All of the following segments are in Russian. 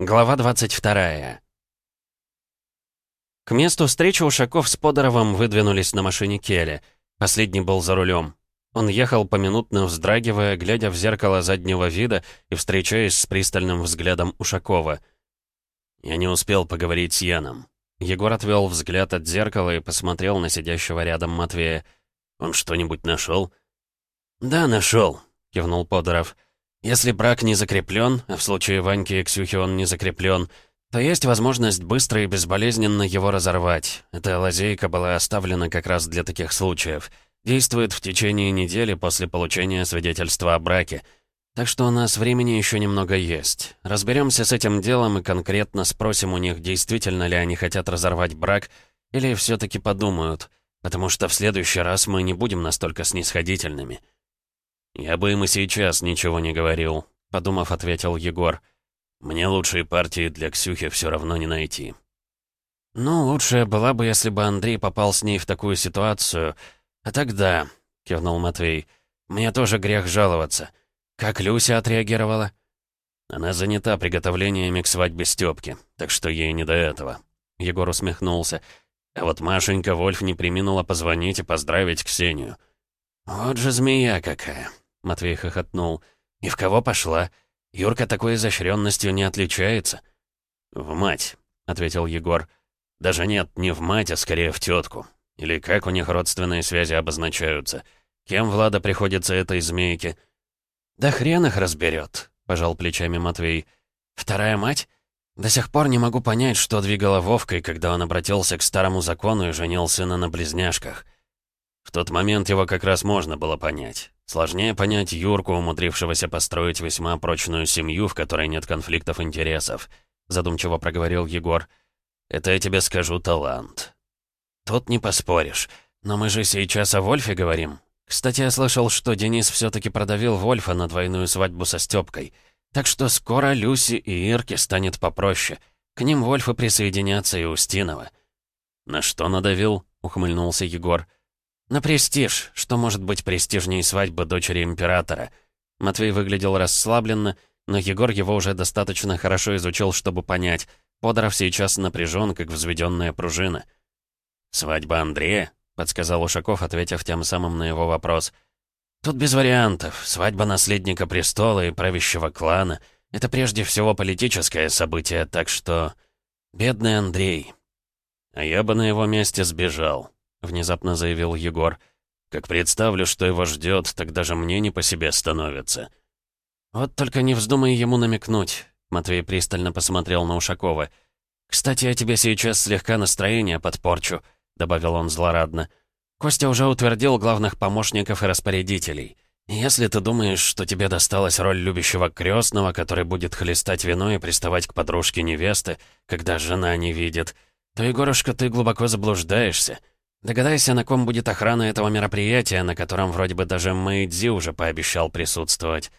Глава 22. К месту встречи Ушаков с Подоровым выдвинулись на машине Келли. Последний был за рулем. Он ехал поминутно вздрагивая, глядя в зеркало заднего вида и встречаясь с пристальным взглядом Ушакова. «Я не успел поговорить с Яном». Егор отвел взгляд от зеркала и посмотрел на сидящего рядом Матвея. «Он что-нибудь нашел?» «Да, нашел», — кивнул Подоров. «Если брак не закреплен, а в случае Ваньки и Ксюхи он не закреплен, то есть возможность быстро и безболезненно его разорвать. Эта лазейка была оставлена как раз для таких случаев. Действует в течение недели после получения свидетельства о браке. Так что у нас времени еще немного есть. Разберемся с этим делом и конкретно спросим у них, действительно ли они хотят разорвать брак, или все-таки подумают, потому что в следующий раз мы не будем настолько снисходительными». «Я бы им и сейчас ничего не говорил», — подумав, ответил Егор. «Мне лучшие партии для Ксюхи все равно не найти». «Ну, лучшая была бы, если бы Андрей попал с ней в такую ситуацию. А тогда...» — кивнул Матвей. «Мне тоже грех жаловаться. Как Люся отреагировала?» «Она занята приготовлениями к свадьбе Стёпки, так что ей не до этого». Егор усмехнулся. А вот Машенька Вольф не приминула позвонить и поздравить Ксению. «Вот же змея какая!» Матвей хохотнул. «И в кого пошла? Юрка такой изощренностью не отличается». «В мать», — ответил Егор. «Даже нет, не в мать, а скорее в тетку. Или как у них родственные связи обозначаются? Кем Влада приходится этой змейке?» «Да хрен их разберет», — пожал плечами Матвей. «Вторая мать? До сих пор не могу понять, что двигало Вовкой, когда он обратился к старому закону и женил сына на близняшках». В тот момент его как раз можно было понять. Сложнее понять Юрку, умудрившегося построить весьма прочную семью, в которой нет конфликтов интересов. Задумчиво проговорил Егор. «Это я тебе скажу талант». «Тут не поспоришь. Но мы же сейчас о Вольфе говорим. Кстати, я слышал, что Денис все-таки продавил Вольфа на двойную свадьбу со Степкой. Так что скоро Люси и Ирке станет попроще. К ним Вольфы присоединятся и Устинова». «На что надавил?» — ухмыльнулся Егор. «На престиж. Что может быть престижнее свадьбы дочери императора?» Матвей выглядел расслабленно, но Егор его уже достаточно хорошо изучил, чтобы понять. Подоров сейчас напряжен, как взведенная пружина. «Свадьба Андрея?» — подсказал Ушаков, ответив тем самым на его вопрос. «Тут без вариантов. Свадьба наследника престола и правящего клана — это прежде всего политическое событие, так что... Бедный Андрей». «А я бы на его месте сбежал», — внезапно заявил Егор. «Как представлю, что его ждет, так даже мне не по себе становится». «Вот только не вздумай ему намекнуть», — Матвей пристально посмотрел на Ушакова. «Кстати, я тебе сейчас слегка настроение подпорчу», — добавил он злорадно. «Костя уже утвердил главных помощников и распорядителей. Если ты думаешь, что тебе досталась роль любящего крестного, который будет хлестать вино и приставать к подружке невесты, когда жена не видит, то, Егорушка, ты глубоко заблуждаешься». Догадайся, на ком будет охрана этого мероприятия, на котором вроде бы даже Мэйдзи уже пообещал присутствовать.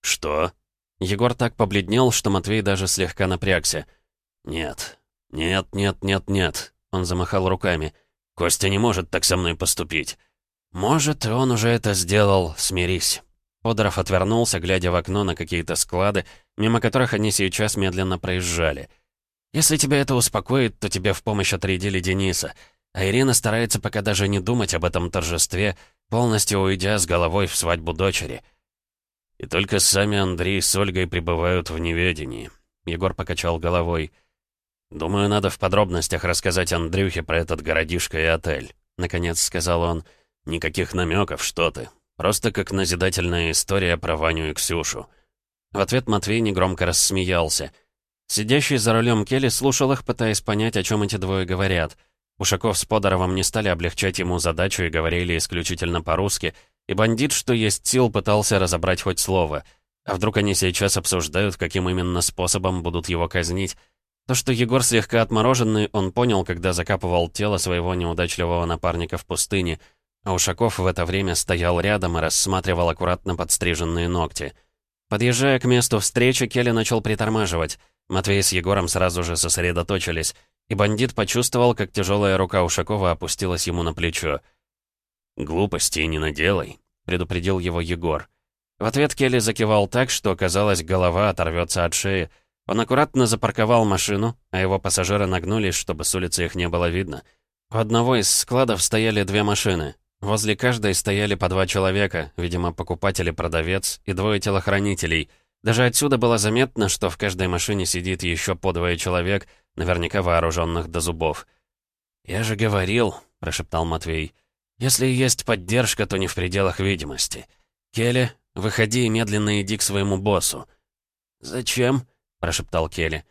Что? Егор так побледнел, что Матвей даже слегка напрягся. Нет, нет, нет, нет, нет. Он замахал руками. Костя не может так со мной поступить. Может, он уже это сделал, смирись. Подоров отвернулся, глядя в окно на какие-то склады, мимо которых они сейчас медленно проезжали. «Если тебя это успокоит, то тебе в помощь отрядили Дениса. А Ирина старается пока даже не думать об этом торжестве, полностью уйдя с головой в свадьбу дочери. И только сами Андрей с Ольгой пребывают в неведении. Егор покачал головой. «Думаю, надо в подробностях рассказать Андрюхе про этот городишко и отель», — наконец сказал он. «Никаких намеков, что ты. Просто как назидательная история про Ваню и Ксюшу». В ответ Матвей негромко рассмеялся. Сидящий за рулем Келли слушал их, пытаясь понять, о чем эти двое говорят — Ушаков с Подоровым не стали облегчать ему задачу и говорили исключительно по-русски, и бандит, что есть сил, пытался разобрать хоть слово. А вдруг они сейчас обсуждают, каким именно способом будут его казнить? То, что Егор слегка отмороженный, он понял, когда закапывал тело своего неудачливого напарника в пустыне, а Ушаков в это время стоял рядом и рассматривал аккуратно подстриженные ногти. Подъезжая к месту встречи, Келли начал притормаживать. Матвей с Егором сразу же сосредоточились — и бандит почувствовал, как тяжелая рука Ушакова опустилась ему на плечо. «Глупостей не наделай», — предупредил его Егор. В ответ Келли закивал так, что, казалось, голова оторвется от шеи. Он аккуратно запарковал машину, а его пассажиры нагнулись, чтобы с улицы их не было видно. У одного из складов стояли две машины. Возле каждой стояли по два человека, видимо, покупатель и продавец, и двое телохранителей. Даже отсюда было заметно, что в каждой машине сидит еще по двое человек, наверняка вооруженных до зубов. «Я же говорил», — прошептал Матвей, — «если есть поддержка, то не в пределах видимости. Келли, выходи и медленно иди к своему боссу». «Зачем?» — прошептал Келли.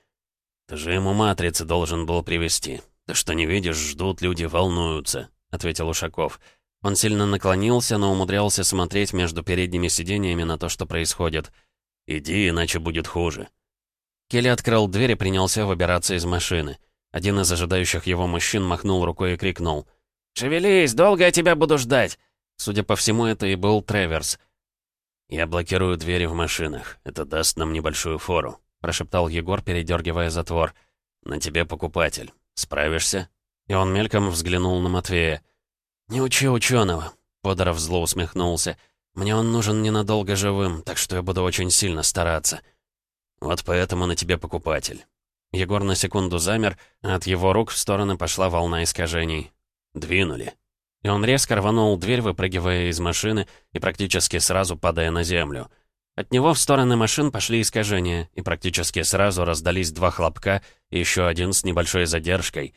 «Ты же ему матрицы должен был привести. Ты что, не видишь, ждут люди, волнуются», — ответил Ушаков. Он сильно наклонился, но умудрялся смотреть между передними сиденьями на то, что происходит. «Иди, иначе будет хуже». Келли открыл дверь и принялся выбираться из машины. Один из ожидающих его мужчин махнул рукой и крикнул. «Шевелись, долго я тебя буду ждать!» Судя по всему, это и был Треверс. «Я блокирую двери в машинах. Это даст нам небольшую фору», — прошептал Егор, передергивая затвор. «На тебе покупатель. Справишься?» И он мельком взглянул на Матвея. «Не учи ученого», — Подоров зло усмехнулся. «Мне он нужен ненадолго живым, так что я буду очень сильно стараться». «Вот поэтому на тебе покупатель. Егор на секунду замер, а от его рук в стороны пошла волна искажений. «Двинули». И он резко рванул дверь, выпрыгивая из машины и практически сразу падая на землю. От него в стороны машин пошли искажения, и практически сразу раздались два хлопка и еще один с небольшой задержкой.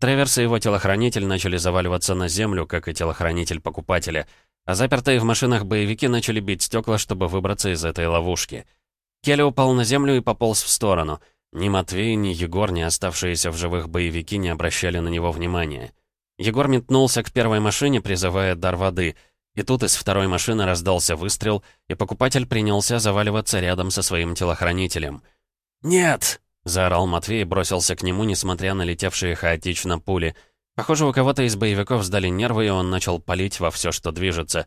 Треверс и его телохранитель начали заваливаться на землю, как и телохранитель покупателя, а запертые в машинах боевики начали бить стекла, чтобы выбраться из этой ловушки. Келли упал на землю и пополз в сторону — ни Матвей, ни Егор, ни оставшиеся в живых боевики не обращали на него внимания. Егор метнулся к первой машине, призывая дар воды, и тут из второй машины раздался выстрел, и покупатель принялся заваливаться рядом со своим телохранителем. «Нет!» — заорал Матвей и бросился к нему, несмотря на летевшие хаотично пули. Похоже, у кого-то из боевиков сдали нервы, и он начал палить во все, что движется.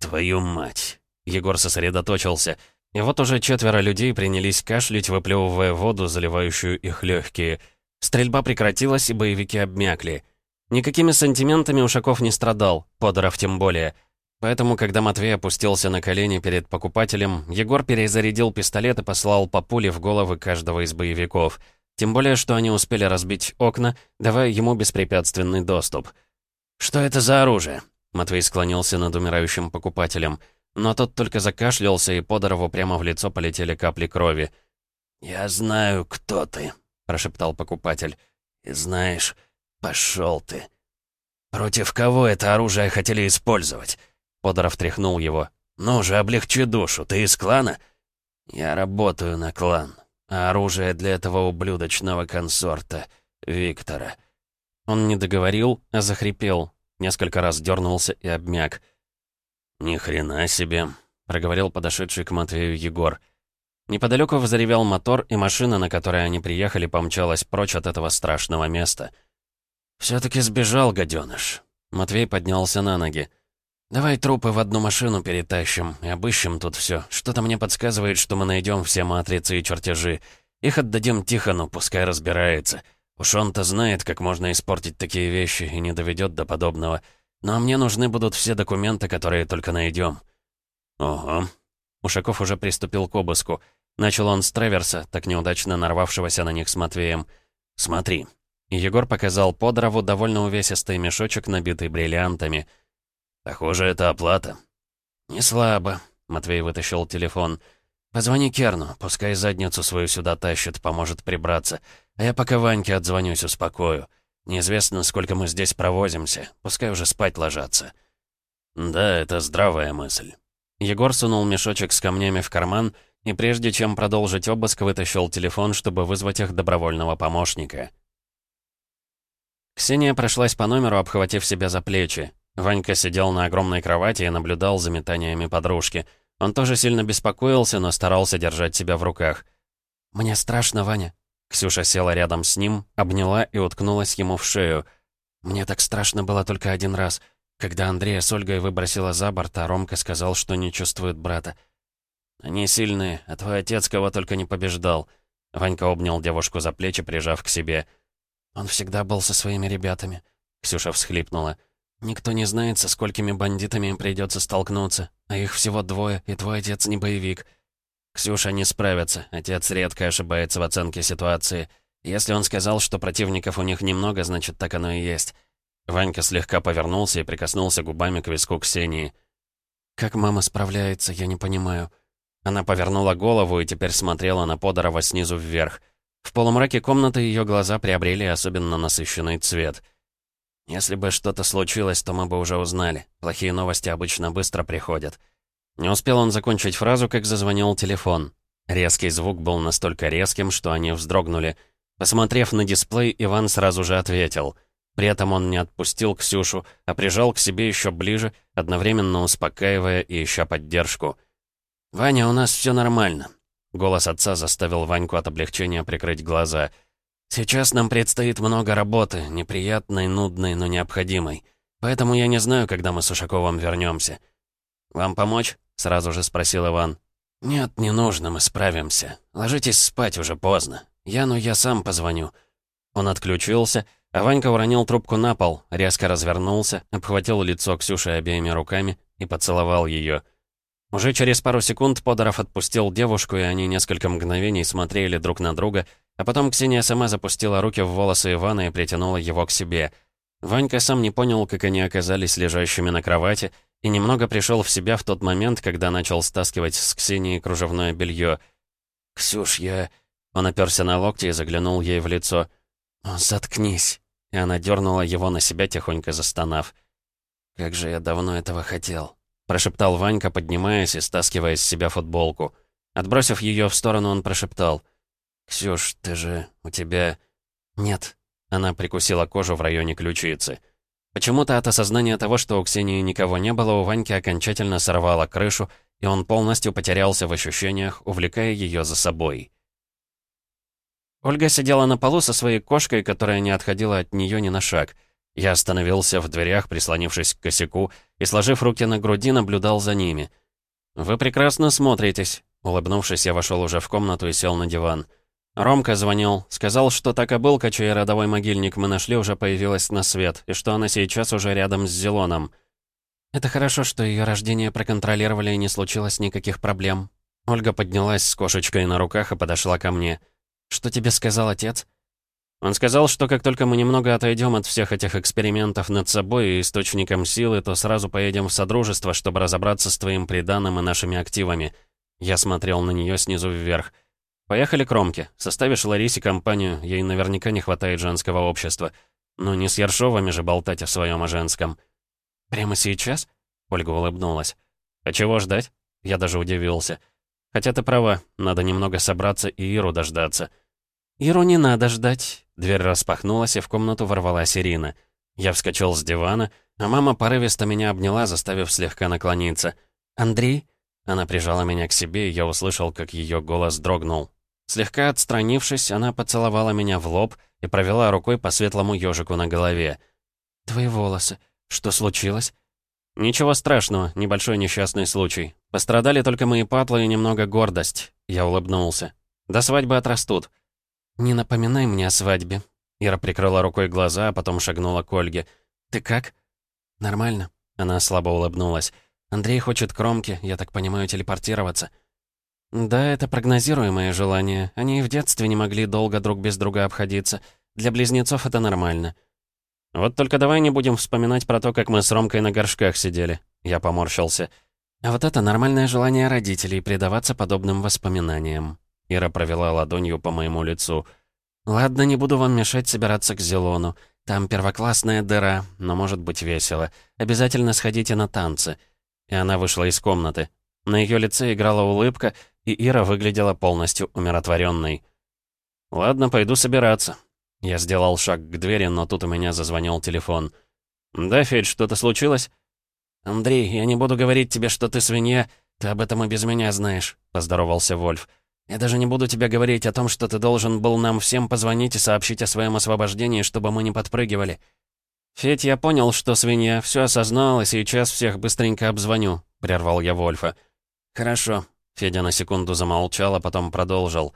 «Твою мать!» Егор сосредоточился — и вот уже четверо людей принялись кашлять, выплевывая воду, заливающую их легкие. Стрельба прекратилась, и боевики обмякли. Никакими сантиментами Ушаков не страдал, Подоров тем более. Поэтому, когда Матвей опустился на колени перед покупателем, Егор перезарядил пистолет и послал по пуле в головы каждого из боевиков. Тем более, что они успели разбить окна, давая ему беспрепятственный доступ. «Что это за оружие?» Матвей склонился над умирающим покупателем – но тот только закашлялся, и Подорову прямо в лицо полетели капли крови. «Я знаю, кто ты», — прошептал покупатель. «И знаешь, пошел ты». «Против кого это оружие хотели использовать?» Подоров тряхнул его. «Ну же, облегчи душу, ты из клана?» «Я работаю на клан, а оружие для этого ублюдочного консорта, Виктора». Он не договорил, а захрипел, несколько раз дернулся и обмяк. «Ни хрена себе», — проговорил подошедший к Матвею Егор. Неподалеку взревел мотор, и машина, на которой они приехали, помчалась прочь от этого страшного места. «Все-таки сбежал, гаденыш». Матвей поднялся на ноги. «Давай трупы в одну машину перетащим и обыщем тут все. Что-то мне подсказывает, что мы найдем все матрицы и чертежи. Их отдадим Тихону, пускай разбирается. Уж он-то знает, как можно испортить такие вещи и не доведет до подобного. Но мне нужны будут все документы, которые только найдем. Ого. Ушаков уже приступил к обыску. Начал он с Треверса, так неудачно нарвавшегося на них с Матвеем. «Смотри». Егор показал Подрову довольно увесистый мешочек, набитый бриллиантами. «Похоже, это оплата». «Не слабо», — Матвей вытащил телефон. «Позвони Керну, пускай задницу свою сюда тащит, поможет прибраться. А я пока Ваньке отзвонюсь, успокою. Неизвестно, сколько мы здесь провозимся. Пускай уже спать ложатся». «Да, это здравая мысль». Егор сунул мешочек с камнями в карман и прежде чем продолжить обыск, вытащил телефон, чтобы вызвать их добровольного помощника. Ксения прошлась по номеру, обхватив себя за плечи. Ванька сидел на огромной кровати и наблюдал за метаниями подружки. Он тоже сильно беспокоился, но старался держать себя в руках. «Мне страшно, Ваня», Ксюша села рядом с ним, обняла и уткнулась ему в шею. Мне так страшно было только один раз, когда Андрея с Ольгой выбросила за борт, а Ромка сказал, что не чувствует брата. «Они сильные, а твой отец кого только не побеждал». Ванька обнял девушку за плечи, прижав к себе. «Он всегда был со своими ребятами», — Ксюша всхлипнула. «Никто не знает, со сколькими бандитами им придется столкнуться, а их всего двое, и твой отец не боевик». Ксюша не справится, отец редко ошибается в оценке ситуации. Если он сказал, что противников у них немного, значит, так оно и есть. Ванька слегка повернулся и прикоснулся губами к виску Ксении. «Как мама справляется, я не понимаю». Она повернула голову и теперь смотрела на Подорова снизу вверх. В полумраке комнаты ее глаза приобрели особенно насыщенный цвет. «Если бы что-то случилось, то мы бы уже узнали. Плохие новости обычно быстро приходят». Не успел он закончить фразу, как зазвонил телефон. Резкий звук был настолько резким, что они вздрогнули. Посмотрев на дисплей, Иван сразу же ответил. При этом он не отпустил Ксюшу, а прижал к себе еще ближе, одновременно успокаивая и ища поддержку. «Ваня, у нас все нормально». Голос отца заставил Ваньку от облегчения прикрыть глаза. «Сейчас нам предстоит много работы, неприятной, нудной, но необходимой. Поэтому я не знаю, когда мы с Ушаковым вернемся. «Вам помочь?» — сразу же спросил Иван. «Нет, не нужно, мы справимся. Ложитесь спать, уже поздно. Яну я сам позвоню». Он отключился, а Ванька уронил трубку на пол, резко развернулся, обхватил лицо Ксюши обеими руками и поцеловал ее. Уже через пару секунд Подоров отпустил девушку, и они несколько мгновений смотрели друг на друга, а потом Ксения сама запустила руки в волосы Ивана и притянула его к себе. Ванька сам не понял, как они оказались лежащими на кровати, и немного пришел в себя в тот момент, когда начал стаскивать с Ксении кружевное белье. «Ксюш, я...» Он оперся на локти и заглянул ей в лицо. «Заткнись!» И она дернула его на себя, тихонько застонав. «Как же я давно этого хотел!» Прошептал Ванька, поднимаясь и стаскивая с себя футболку. Отбросив ее в сторону, он прошептал. «Ксюш, ты же... у тебя...» «Нет». Она прикусила кожу в районе ключицы. Почему-то от осознания того, что у Ксении никого не было, у Ваньки окончательно сорвало крышу, и он полностью потерялся в ощущениях, увлекая ее за собой. Ольга сидела на полу со своей кошкой, которая не отходила от нее ни на шаг. Я остановился в дверях, прислонившись к косяку, и, сложив руки на груди, наблюдал за ними. «Вы прекрасно смотритесь», — улыбнувшись, я вошел уже в комнату и сел на диван. Ромка звонил. Сказал, что та кобылка, чей родовой могильник мы нашли, уже появилась на свет, и что она сейчас уже рядом с Зелоном. Это хорошо, что ее рождение проконтролировали и не случилось никаких проблем. Ольга поднялась с кошечкой на руках и подошла ко мне. «Что тебе сказал отец?» Он сказал, что как только мы немного отойдем от всех этих экспериментов над собой и источником силы, то сразу поедем в Содружество, чтобы разобраться с твоим приданым и нашими активами. Я смотрел на нее снизу вверх. Поехали к Ромке. Составишь Ларисе компанию, ей наверняка не хватает женского общества. Но не с Ершовыми же болтать о своем о женском. «Прямо сейчас?» — Ольга улыбнулась. «А чего ждать?» Я даже удивился. «Хотя ты права, надо немного собраться и Иру дождаться». «Иру не надо ждать». Дверь распахнулась, и в комнату ворвалась Ирина. Я вскочил с дивана, а мама порывисто меня обняла, заставив слегка наклониться. «Андрей?» Она прижала меня к себе, и я услышал, как ее голос дрогнул. Слегка отстранившись, она поцеловала меня в лоб и провела рукой по светлому ежику на голове. «Твои волосы. Что случилось?» «Ничего страшного, небольшой несчастный случай. Пострадали только мои патлы и немного гордость». Я улыбнулся. «До свадьбы отрастут». «Не напоминай мне о свадьбе». Ира прикрыла рукой глаза, а потом шагнула к Ольге. «Ты как?» «Нормально». Она слабо улыбнулась. «Андрей хочет кромки, я так понимаю, телепортироваться». «Да, это прогнозируемое желание. Они и в детстве не могли долго друг без друга обходиться. Для близнецов это нормально». «Вот только давай не будем вспоминать про то, как мы с Ромкой на горшках сидели». Я поморщился. «А вот это нормальное желание родителей предаваться подобным воспоминаниям». Ира провела ладонью по моему лицу. «Ладно, не буду вам мешать собираться к Зелону. Там первоклассная дыра, но может быть весело. Обязательно сходите на танцы». И она вышла из комнаты. На ее лице играла улыбка, и Ира выглядела полностью умиротворенной. «Ладно, пойду собираться». Я сделал шаг к двери, но тут у меня зазвонил телефон. «Да, Федь, что-то случилось?» «Андрей, я не буду говорить тебе, что ты свинья, ты об этом и без меня знаешь», — поздоровался Вольф. «Я даже не буду тебе говорить о том, что ты должен был нам всем позвонить и сообщить о своем освобождении, чтобы мы не подпрыгивали». «Федь, я понял, что свинья, все осознал, и сейчас всех быстренько обзвоню», — прервал я Вольфа. «Хорошо», Федя на секунду замолчал, а потом продолжил.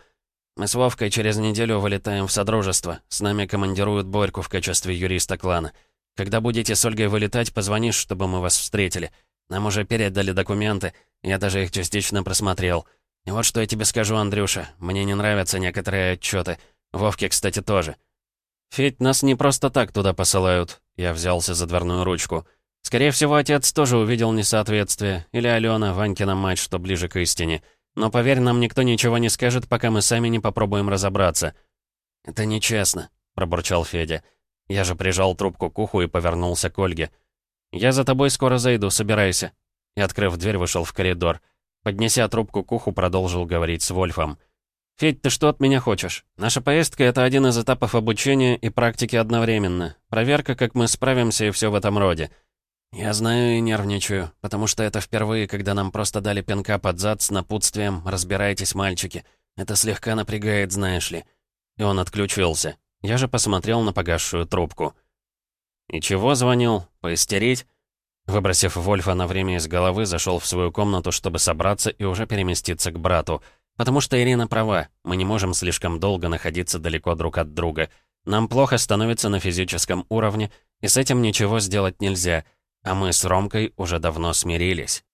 «Мы с Вовкой через неделю вылетаем в Содружество. С нами командируют Борьку в качестве юриста клана. Когда будете с Ольгой вылетать, позвонишь, чтобы мы вас встретили. Нам уже передали документы, я даже их частично просмотрел. И вот что я тебе скажу, Андрюша. Мне не нравятся некоторые отчеты. Вовке, кстати, тоже. Федь, нас не просто так туда посылают. Я взялся за дверную ручку. Скорее всего, отец тоже увидел несоответствие. Или Алена, Ванькина мать, что ближе к истине. Но поверь, нам никто ничего не скажет, пока мы сами не попробуем разобраться. «Это нечестно», — пробурчал Федя. Я же прижал трубку к уху и повернулся к Ольге. «Я за тобой скоро зайду, собирайся». И, открыв дверь, вышел в коридор. Поднеся трубку к уху, продолжил говорить с Вольфом. «Федь, ты что от меня хочешь? Наша поездка — это один из этапов обучения и практики одновременно. Проверка, как мы справимся и все в этом роде. Я знаю и нервничаю, потому что это впервые, когда нам просто дали пинка под зад с напутствием «Разбирайтесь, мальчики». Это слегка напрягает, знаешь ли. И он отключился. Я же посмотрел на погасшую трубку. «И чего звонил? Поистерить?» Выбросив Вольфа на время из головы, зашел в свою комнату, чтобы собраться и уже переместиться к брату. Потому что Ирина права, мы не можем слишком долго находиться далеко друг от друга. Нам плохо становится на физическом уровне, и с этим ничего сделать нельзя, а мы с Ромкой уже давно смирились.